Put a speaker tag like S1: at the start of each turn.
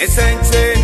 S1: ezaintzen